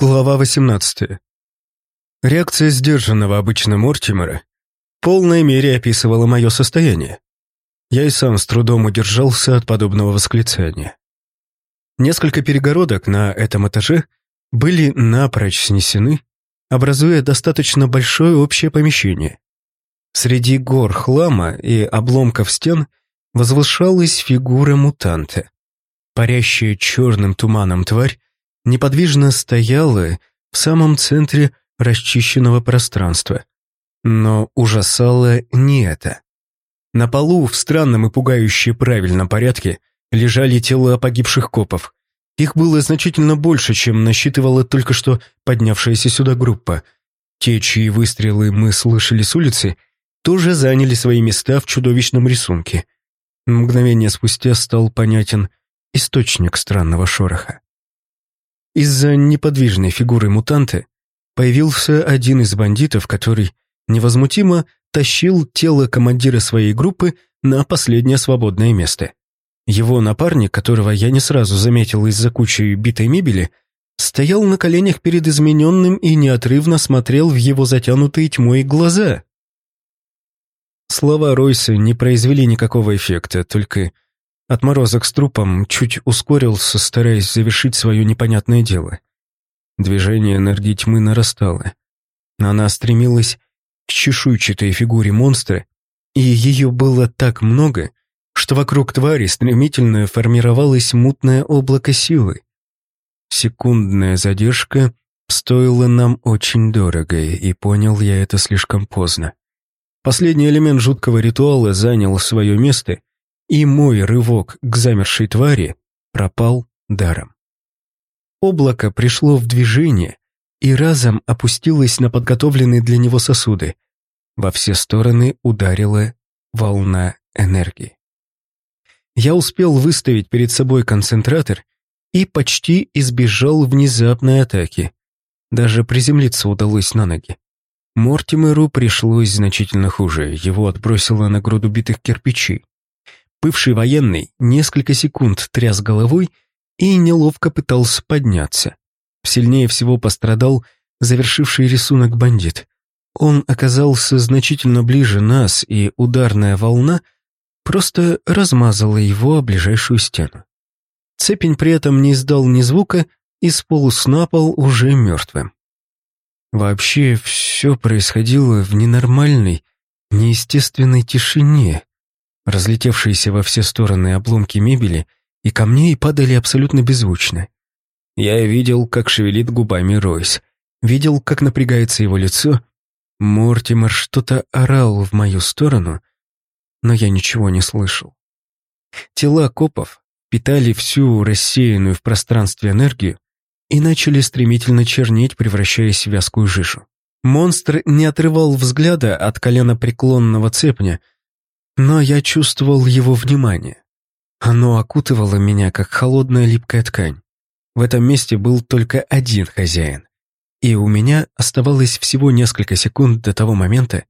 Глава 18. Реакция сдержанного обычно Мортимера в полной мере описывала мое состояние. Я и сам с трудом удержался от подобного восклицания. Несколько перегородок на этом этаже были напрочь снесены, образуя достаточно большое общее помещение. Среди гор хлама и обломков стен возвышалась фигура мутанта. Парящая черным туманом тварь неподвижно стояла в самом центре расчищенного пространства. Но ужасало не это. На полу в странном и пугающе правильном порядке лежали тела погибших копов. Их было значительно больше, чем насчитывала только что поднявшаяся сюда группа. Те, чьи выстрелы мы слышали с улицы, тоже заняли свои места в чудовищном рисунке. Мгновение спустя стал понятен источник странного шороха. Из-за неподвижной фигуры мутанта появился один из бандитов, который невозмутимо тащил тело командира своей группы на последнее свободное место. Его напарник, которого я не сразу заметил из-за кучи битой мебели, стоял на коленях перед измененным и неотрывно смотрел в его затянутые тьмой глаза. Слова Ройса не произвели никакого эффекта, только Отморозок с трупом чуть ускорился, стараясь завершить свое непонятное дело. Движение энергии тьмы нарастало. Она стремилась к чешуйчатой фигуре монстра, и ее было так много, что вокруг твари стремительно формировалось мутное облако силы. Секундная задержка стоила нам очень дорого, и понял я это слишком поздно. Последний элемент жуткого ритуала занял свое место, и мой рывок к замершей твари пропал даром. Облако пришло в движение и разом опустилось на подготовленные для него сосуды. Во все стороны ударила волна энергии. Я успел выставить перед собой концентратор и почти избежал внезапной атаки. Даже приземлиться удалось на ноги. Мортимеру пришлось значительно хуже, его отбросило на груду битых кирпичей. Бывший военный несколько секунд тряс головой и неловко пытался подняться. Сильнее всего пострадал завершивший рисунок бандит. Он оказался значительно ближе нас, и ударная волна просто размазала его о ближайшую стену. Цепень при этом не издал ни звука и сполз на пол уже мертвым. Вообще все происходило в ненормальной, неестественной тишине, Разлетевшиеся во все стороны обломки мебели и камней падали абсолютно беззвучно. Я видел, как шевелит губами Ройс, видел, как напрягается его лицо. Мортимер что-то орал в мою сторону, но я ничего не слышал. Тела копов питали всю рассеянную в пространстве энергию и начали стремительно чернеть, превращаясь в вязкую жижу. Монстр не отрывал взгляда от колена преклонного цепня, но я чувствовал его внимание. Оно окутывало меня, как холодная липкая ткань. В этом месте был только один хозяин, и у меня оставалось всего несколько секунд до того момента,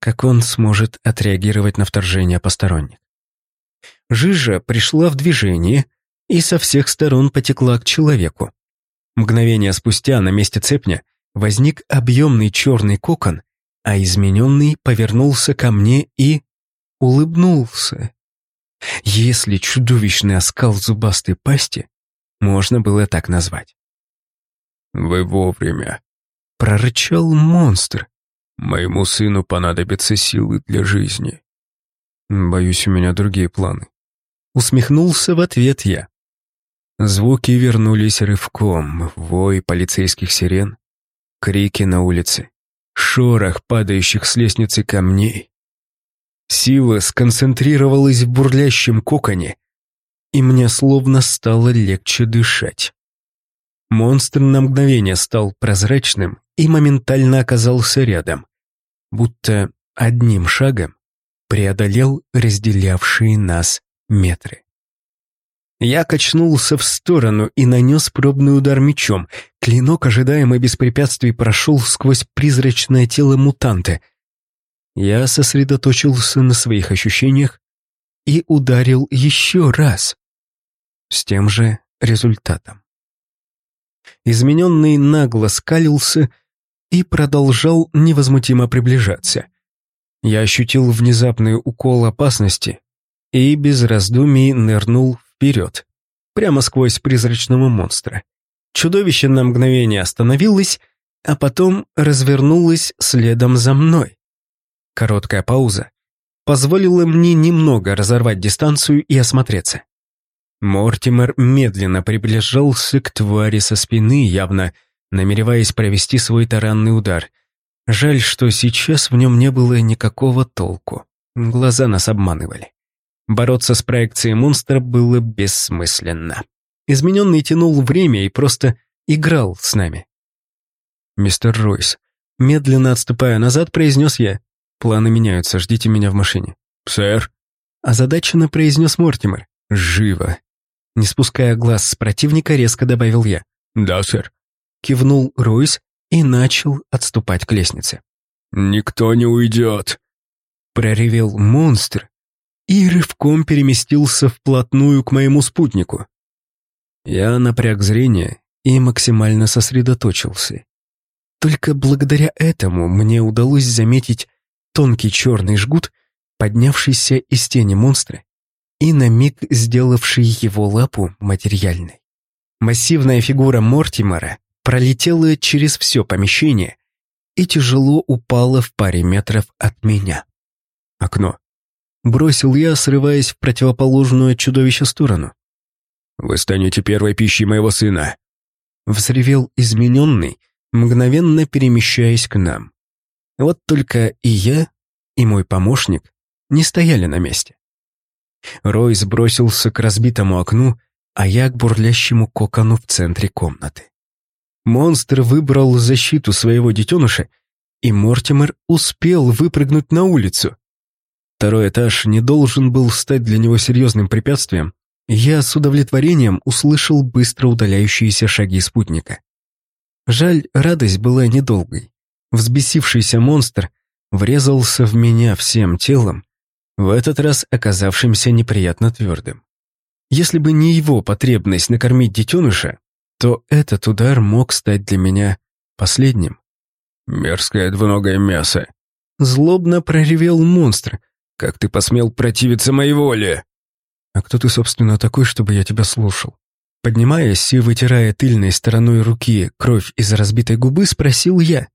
как он сможет отреагировать на вторжение посторонних. Жижа пришла в движение и со всех сторон потекла к человеку. Мгновение спустя на месте цепня возник объемный черный кокон, а измененный повернулся ко мне и улыбнулся. Если чудовищный оскал зубастой пасти можно было так назвать. «Вы вовремя», — прорычал монстр. «Моему сыну понадобятся силы для жизни». «Боюсь, у меня другие планы». Усмехнулся в ответ я. Звуки вернулись рывком, вой полицейских сирен, крики на улице, шорох падающих с лестницы камней. Сила сконцентрировалась в бурлящем коконе, и мне словно стало легче дышать. Монстр на мгновение стал прозрачным и моментально оказался рядом, будто одним шагом преодолел разделявшие нас метры. Я качнулся в сторону и нанес пробный удар мечом. Клинок, ожидаемо без препятствий, прошел сквозь призрачное тело мутанта — я сосредоточился на своих ощущениях и ударил еще раз с тем же результатом. Измененный нагло скалился и продолжал невозмутимо приближаться. Я ощутил внезапный укол опасности и без раздумий нырнул вперед, прямо сквозь призрачного монстра. Чудовище на мгновение остановилось, а потом развернулось следом за мной. Короткая пауза позволила мне немного разорвать дистанцию и осмотреться. Мортимер медленно приближался к твари со спины, явно намереваясь провести свой таранный удар. Жаль, что сейчас в нем не было никакого толку. Глаза нас обманывали. Бороться с проекцией монстра было бессмысленно. Измененный тянул время и просто играл с нами. «Мистер Ройс», медленно отступая назад, произнес я. «Планы меняются, ждите меня в машине». «Сэр?» Озадаченно произнес Мортимер. «Живо». Не спуская глаз с противника, резко добавил я. «Да, сэр». Кивнул Ройс и начал отступать к лестнице. «Никто не уйдет», — проревел монстр и рывком переместился вплотную к моему спутнику. Я напряг зрение и максимально сосредоточился. Только благодаря этому мне удалось заметить тонкий черный жгут, поднявшийся из тени монстра и на миг сделавший его лапу материальной. Массивная фигура Мортимера пролетела через все помещение и тяжело упала в паре метров от меня. Окно. Бросил я, срываясь в противоположную от чудовища сторону. «Вы станете первой пищей моего сына!» Взревел измененный, мгновенно перемещаясь к нам. Вот только и я, и мой помощник не стояли на месте. Рой сбросился к разбитому окну, а я к бурлящему кокону в центре комнаты. Монстр выбрал защиту своего детеныша, и Мортимер успел выпрыгнуть на улицу. Второй этаж не должен был стать для него серьезным препятствием. Я с удовлетворением услышал быстро удаляющиеся шаги спутника. Жаль, радость была недолгой. Взбесившийся монстр врезался в меня всем телом, в этот раз оказавшимся неприятно твердым. Если бы не его потребность накормить детеныша, то этот удар мог стать для меня последним. «Мерзкое двуногое мясо!» Злобно проревел монстр, как ты посмел противиться моей воле?» «А кто ты, собственно, такой, чтобы я тебя слушал?» Поднимаясь и вытирая тыльной стороной руки кровь из разбитой губы, спросил я.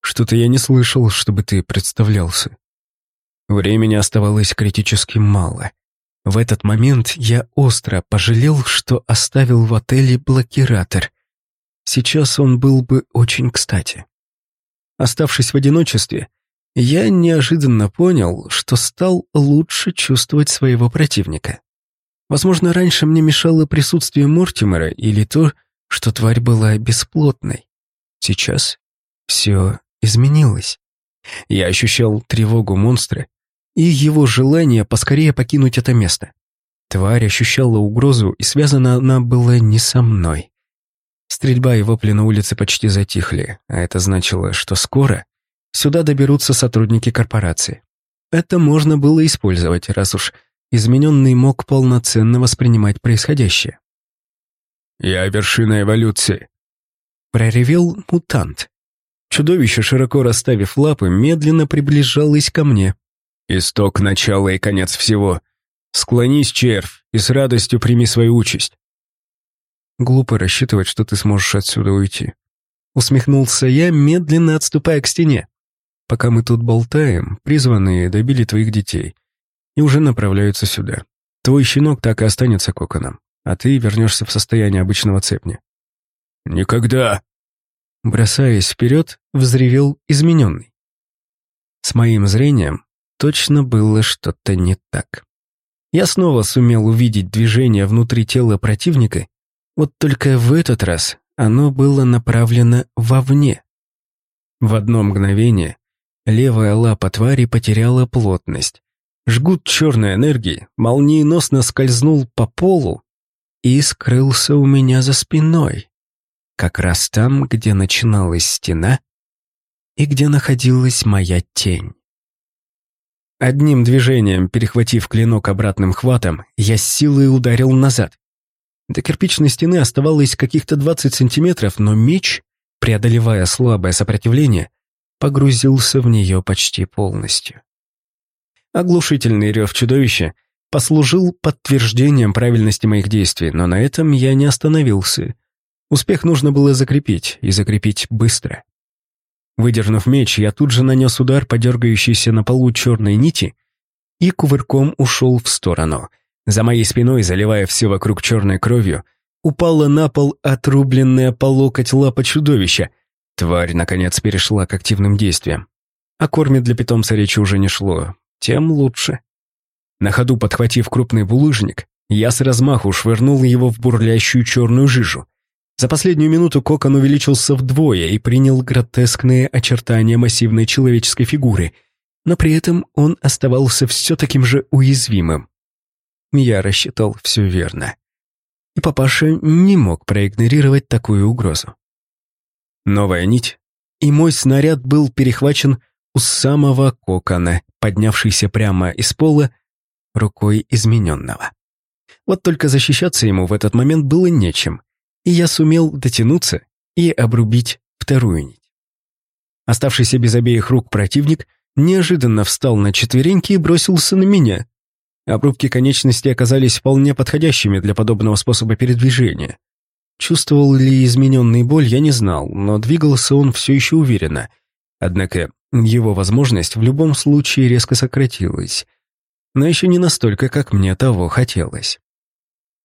«Что-то я не слышал, чтобы ты представлялся». Времени оставалось критически мало. В этот момент я остро пожалел, что оставил в отеле блокиратор. Сейчас он был бы очень кстати. Оставшись в одиночестве, я неожиданно понял, что стал лучше чувствовать своего противника. Возможно, раньше мне мешало присутствие Мортимера или то, что тварь была бесплотной. Сейчас все изменилось. Я ощущал тревогу монстра и его желание поскорее покинуть это место. Тварь ощущала угрозу, и связана она была не со мной. Стрельба и вопли на улице почти затихли, а это значило, что скоро Сюда доберутся сотрудники корпорации. Это можно было использовать, раз уж измененный мог полноценно воспринимать происходящее. «Я вершина эволюции», — проревел мутант. Чудовище, широко расставив лапы, медленно приближалось ко мне. «Исток, начало и конец всего. Склонись, червь, и с радостью прими свою участь». Глупо рассчитывать, что ты сможешь отсюда уйти. Усмехнулся я, медленно отступая к стене. Пока мы тут болтаем, призванные добили твоих детей и уже направляются сюда. Твой щенок так и останется коконом, а ты вернешься в состояние обычного цепня». «Никогда!» Бросаясь вперед, взревел измененный. С моим зрением точно было что-то не так. Я снова сумел увидеть движение внутри тела противника, вот только в этот раз оно было направлено вовне. В одно мгновение Левая лапа твари потеряла плотность. Жгут черной энергии молниеносно скользнул по полу и скрылся у меня за спиной, как раз там, где начиналась стена и где находилась моя тень. Одним движением, перехватив клинок обратным хватом, я с силой ударил назад. До кирпичной стены оставалось каких-то 20 сантиметров, но меч, преодолевая слабое сопротивление, погрузился в нее почти полностью. Оглушительный рев чудовища послужил подтверждением правильности моих действий, но на этом я не остановился. Успех нужно было закрепить, и закрепить быстро. Выдернув меч, я тут же нанес удар по дергающейся на полу черной нити и кувырком ушел в сторону. За моей спиной, заливая все вокруг черной кровью, упала на пол отрубленная по локоть лапа чудовища. Тварь, наконец, перешла к активным действиям. О корме для питомца речи уже не шло, тем лучше. На ходу подхватив крупный булыжник, я с размаху швырнул его в бурлящую черную жижу. За последнюю минуту кокон увеличился вдвое и принял гротескные очертания массивной человеческой фигуры, но при этом он оставался все таким же уязвимым. Я рассчитал все верно. И папаша не мог проигнорировать такую угрозу. Новая нить, и мой снаряд был перехвачен у самого кокона, поднявшийся прямо из пола, рукой измененного. Вот только защищаться ему в этот момент было нечем, и я сумел дотянуться и обрубить вторую нить. Оставшийся без обеих рук противник неожиданно встал на четвереньки и бросился на меня. Обрубки конечностей оказались вполне подходящими для подобного способа передвижения. Чувствовал ли измененный боль, я не знал, но двигался он все еще уверенно. Однако его возможность в любом случае резко сократилась — но еще не настолько, как мне того хотелось.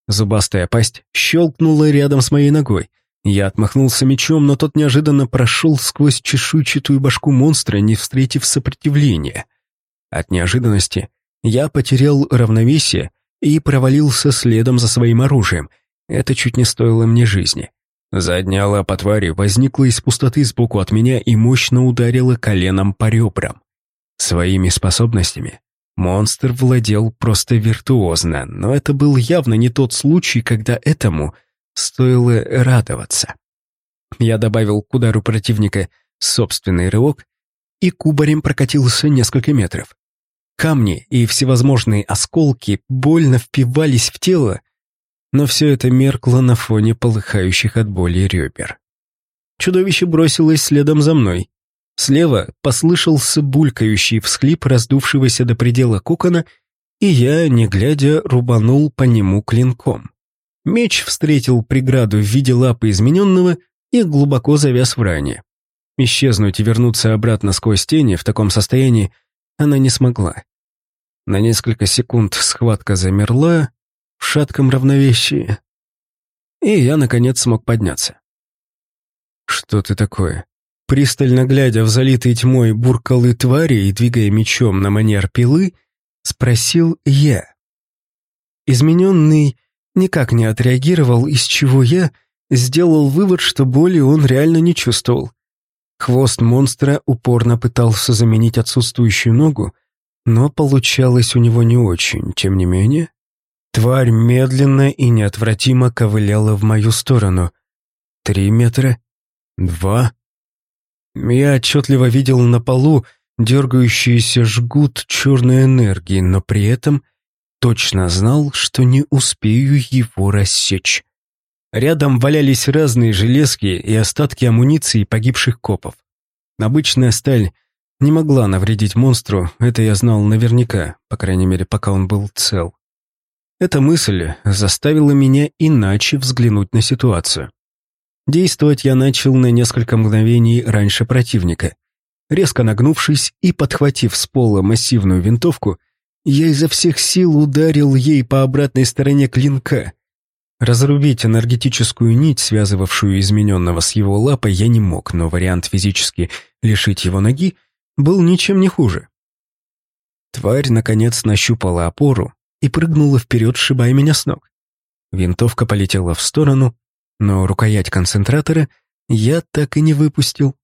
Зубастая пасть щелкнула рядом с моей ногой. Я отмахнулся мечом, но тот неожиданно прошел сквозь чешуйчатую башку монстра, не встретив сопротивления. От неожиданности я потерял равновесие и провалился следом за своим оружием. Это чуть не стоило мне жизни. Задняя лапа твари возникла из пустоты сбоку от меня и мощно ударила коленом по ребрам. Своими способностями Монстр владел просто виртуозно, но это был явно не тот случай, когда этому стоило радоваться. Я добавил к удару противника собственный рывок и кубарем прокатился несколько метров. Камни и всевозможные осколки больно впивались в тело, но все это меркло на фоне полыхающих от боли ребер. Чудовище бросилось следом за мной, Слева послышался булькающий всхлип раздувшегося до предела кокона, и я, не глядя, рубанул по нему клинком. Меч встретил преграду в виде лапы измененного и глубоко завяз в ране. Исчезнуть и вернуться обратно сквозь тени в таком состоянии она не смогла. На несколько секунд схватка замерла в шатком равновесии, и я, наконец, смог подняться. «Что ты такое?» Пристально глядя в залитый тьмой буркалы твари и двигая мечом на манер пилы, спросил я. Измененный никак не отреагировал, из чего я сделал вывод, что боли он реально не чувствовал. Хвост монстра упорно пытался заменить отсутствующую ногу, но получалось у него не очень. Тем не менее, тварь медленно и неотвратимо ковыляла в мою сторону. Три метра, два, я отчетливо видел на полу дергающийся жгут черной энергии, но при этом точно знал, что не успею его рассечь. Рядом валялись разные железки и остатки амуниции погибших копов. Обычная сталь не могла навредить монстру, это я знал наверняка, по крайней мере, пока он был цел. Эта мысль заставила меня иначе взглянуть на ситуацию. Действовать я начал на несколько мгновений раньше противника. Резко нагнувшись и подхватив с пола массивную винтовку, я изо всех сил ударил ей по обратной стороне клинка. Разрубить энергетическую нить, связывавшую измененного с его лапой, я не мог, но вариант физически лишить его ноги был ничем не хуже. Тварь, наконец, нащупала опору и прыгнула вперед, сшибая меня с ног. Винтовка полетела в сторону, но рукоять концентратора я так и не выпустил.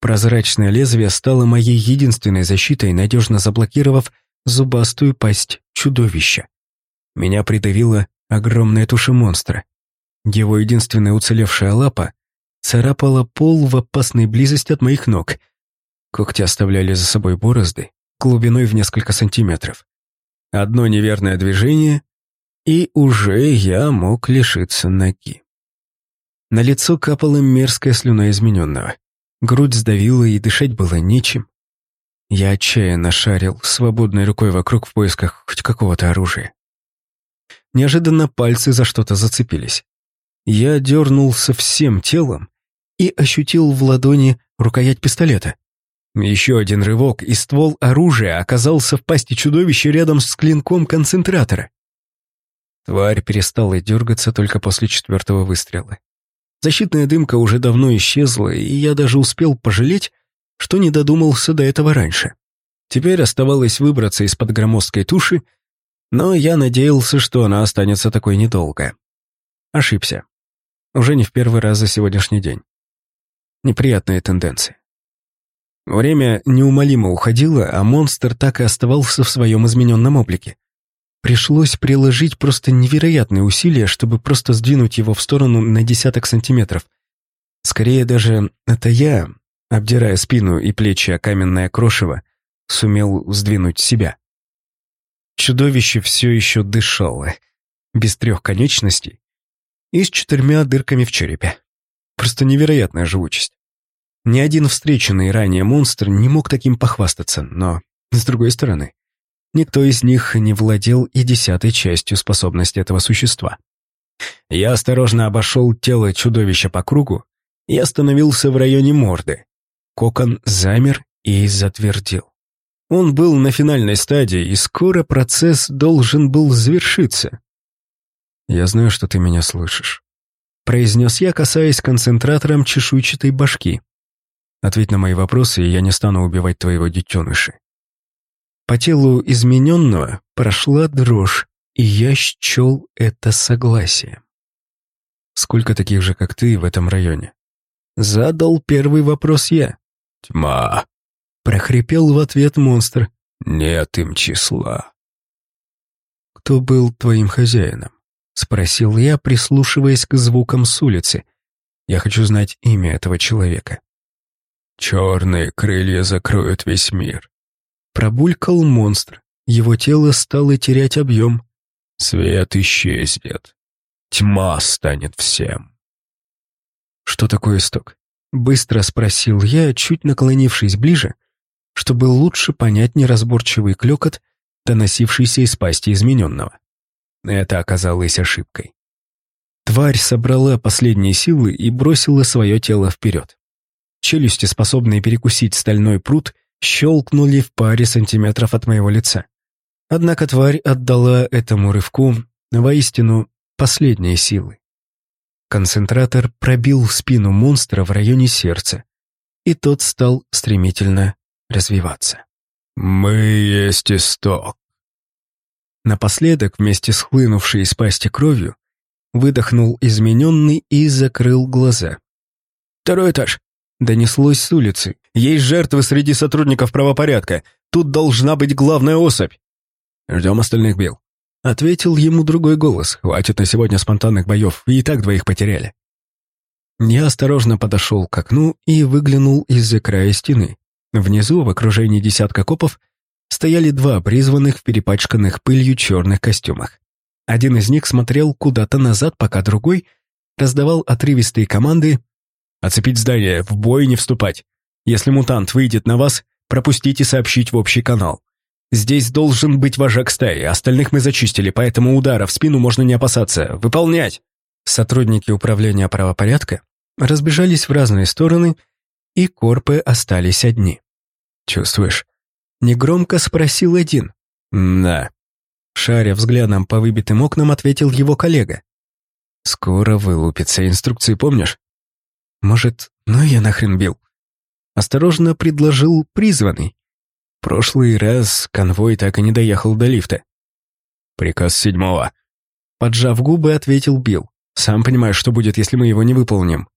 Прозрачное лезвие стало моей единственной защитой, надежно заблокировав зубастую пасть чудовища. Меня придавила огромная туша монстра. Его единственная уцелевшая лапа царапала пол в опасной близости от моих ног. Когти оставляли за собой борозды глубиной в несколько сантиметров. Одно неверное движение, и уже я мог лишиться ноги. На лицо капала мерзкая слюна измененного. Грудь сдавила, и дышать было нечем. Я отчаянно шарил свободной рукой вокруг в поисках хоть какого-то оружия. Неожиданно пальцы за что-то зацепились. Я дернулся всем телом и ощутил в ладони рукоять пистолета. Еще один рывок, и ствол оружия оказался в пасти чудовища рядом с клинком концентратора. Тварь перестала дергаться только после четвертого выстрела. Защитная дымка уже давно исчезла, и я даже успел пожалеть, что не додумался до этого раньше. Теперь оставалось выбраться из-под громоздкой туши, но я надеялся, что она останется такой недолго. Ошибся. Уже не в первый раз за сегодняшний день. Неприятные тенденции. Время неумолимо уходило, а монстр так и оставался в своем измененном облике. Пришлось приложить просто невероятные усилия, чтобы просто сдвинуть его в сторону на десяток сантиметров. Скорее даже это я, обдирая спину и плечи о каменное крошево, сумел сдвинуть себя. Чудовище все еще дышало, без трех конечностей и с четырьмя дырками в черепе. Просто невероятная живучесть. Ни один встреченный ранее монстр не мог таким похвастаться, но, с другой стороны, никто из них не владел и десятой частью способности этого существа. Я осторожно обошел тело чудовища по кругу и остановился в районе морды. Кокон замер и затвердил. Он был на финальной стадии, и скоро процесс должен был завершиться. «Я знаю, что ты меня слышишь», — произнес я, касаясь концентратором чешуйчатой башки. «Ответь на мои вопросы, и я не стану убивать твоего детеныша». По телу измененного прошла дрожь, и я счел это согласием. «Сколько таких же, как ты, в этом районе?» Задал первый вопрос я. «Тьма», — прохрипел в ответ монстр. «Нет им числа». «Кто был твоим хозяином?» — спросил я, прислушиваясь к звукам с улицы. «Я хочу знать имя этого человека». «Черные крылья закроют весь мир». Пробулькал монстр. Его тело стало терять объем. «Свет исчезнет. Тьма станет всем». «Что такое исток?» Быстро спросил я, чуть наклонившись ближе, чтобы лучше понять неразборчивый клекот, доносившийся из пасти измененного. Это оказалось ошибкой. Тварь собрала последние силы и бросила свое тело вперед. Челюсти, способные перекусить стальной пруд, щелкнули в паре сантиметров от моего лица. Однако тварь отдала этому рывку воистину последние силы. Концентратор пробил спину монстра в районе сердца, и тот стал стремительно развиваться. «Мы есть исток», Напоследок, вместе с хлынувшей из пасти кровью, выдохнул измененный и закрыл глаза. «Второй этаж!» — донеслось с улицы. «Есть жертвы среди сотрудников правопорядка. Тут должна быть главная особь!» «Ждем остальных, Билл», — ответил ему другой голос. «Хватит на сегодня спонтанных боев, и так двоих потеряли». Я осторожно подошел к окну и выглянул из-за края стены. Внизу, в окружении десятка копов, стояли два призванных в перепачканных пылью черных костюмах. Один из них смотрел куда-то назад, пока другой раздавал отрывистые команды «Оцепить здание, в бой не вступать. Если мутант выйдет на вас, пропустите сообщить в общий канал. Здесь должен быть вожак стаи, остальных мы зачистили, поэтому удара в спину можно не опасаться. Выполнять!» Сотрудники управления правопорядка разбежались в разные стороны, и корпы остались одни. «Чувствуешь?» Негромко спросил один. «Да». Шаря взглядом по выбитым окнам, ответил его коллега. «Скоро вылупится. Инструкции помнишь?» «Может, ну я нахрен бил?» Осторожно предложил призванный. Прошлый раз конвой так и не доехал до лифта. «Приказ седьмого». Поджав губы, ответил Билл. «Сам понимаешь, что будет, если мы его не выполним».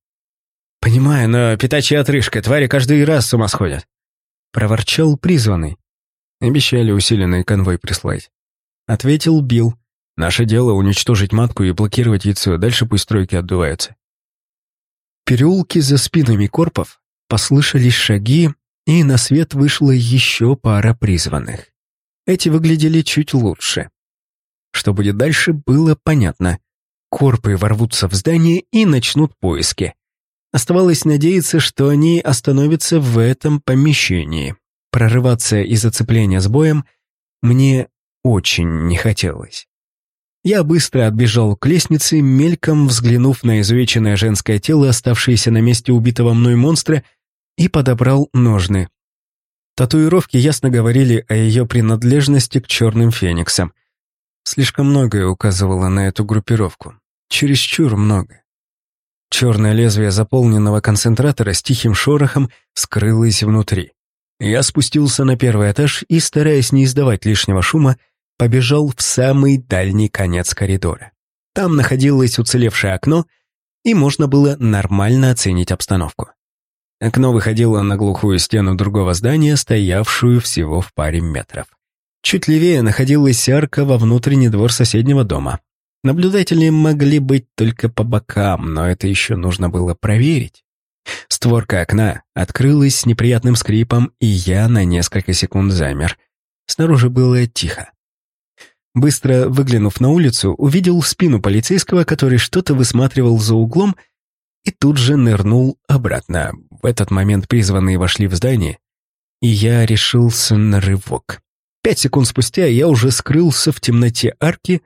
«Понимаю, но пятачья отрыжка, твари каждый раз с ума сходят». Проворчал призванный. Обещали усиленный конвой прислать. Ответил Билл. Наше дело уничтожить матку и блокировать яйцо, дальше пусть стройки отдуваются. Переулки за спинами корпов послышались шаги, и на свет вышла еще пара призванных. Эти выглядели чуть лучше. Что будет дальше, было понятно. Корпы ворвутся в здание и начнут поиски. Оставалось надеяться, что они остановятся в этом помещении. Прорываться из зацепления с боем мне очень не хотелось. Я быстро отбежал к лестнице, мельком взглянув на изувеченное женское тело, оставшееся на месте убитого мной монстра, и подобрал ножны. Татуировки ясно говорили о ее принадлежности к черным фениксам. Слишком многое указывало на эту группировку. Чересчур много. Черное лезвие заполненного концентратора с тихим шорохом скрылось внутри. Я спустился на первый этаж и, стараясь не издавать лишнего шума, побежал в самый дальний конец коридора. Там находилось уцелевшее окно, и можно было нормально оценить обстановку. Окно выходило на глухую стену другого здания, стоявшую всего в паре метров. Чуть левее находилась арка во внутренний двор соседнего дома. Наблюдатели могли быть только по бокам, но это еще нужно было проверить. Створка окна открылась с неприятным скрипом, и я на несколько секунд замер. Снаружи было тихо. Быстро выглянув на улицу, увидел спину полицейского, который что-то высматривал за углом и тут же нырнул обратно. В этот момент призванные вошли в здание, и я решился на рывок. Пять секунд спустя я уже скрылся в темноте арки,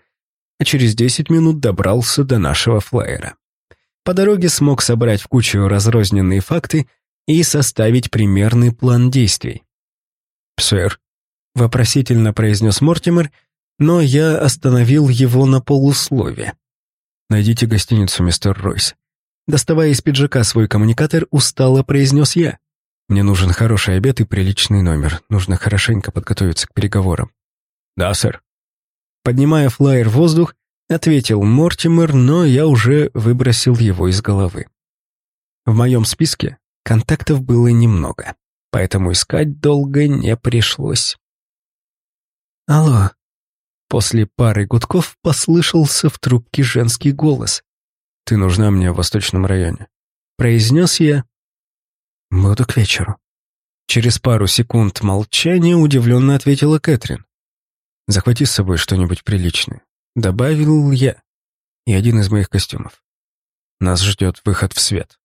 а через десять минут добрался до нашего флайера. По дороге смог собрать в кучу разрозненные факты и составить примерный план действий. «Сэр», — вопросительно произнес Мортимер, но я остановил его на полуслове. «Найдите гостиницу, мистер Ройс. Доставая из пиджака свой коммуникатор, устало произнес я. «Мне нужен хороший обед и приличный номер. Нужно хорошенько подготовиться к переговорам». «Да, сэр». Поднимая флаер в воздух, ответил Мортимер, но я уже выбросил его из головы. В моем списке контактов было немного, поэтому искать долго не пришлось. «Алло». После пары гудков послышался в трубке женский голос. «Ты нужна мне в Восточном районе», — произнес я. «Буду к вечеру». Через пару секунд молчания удивленно ответила Кэтрин. «Захвати с собой что-нибудь приличное», — добавил я. И один из моих костюмов. Нас ждет выход в свет.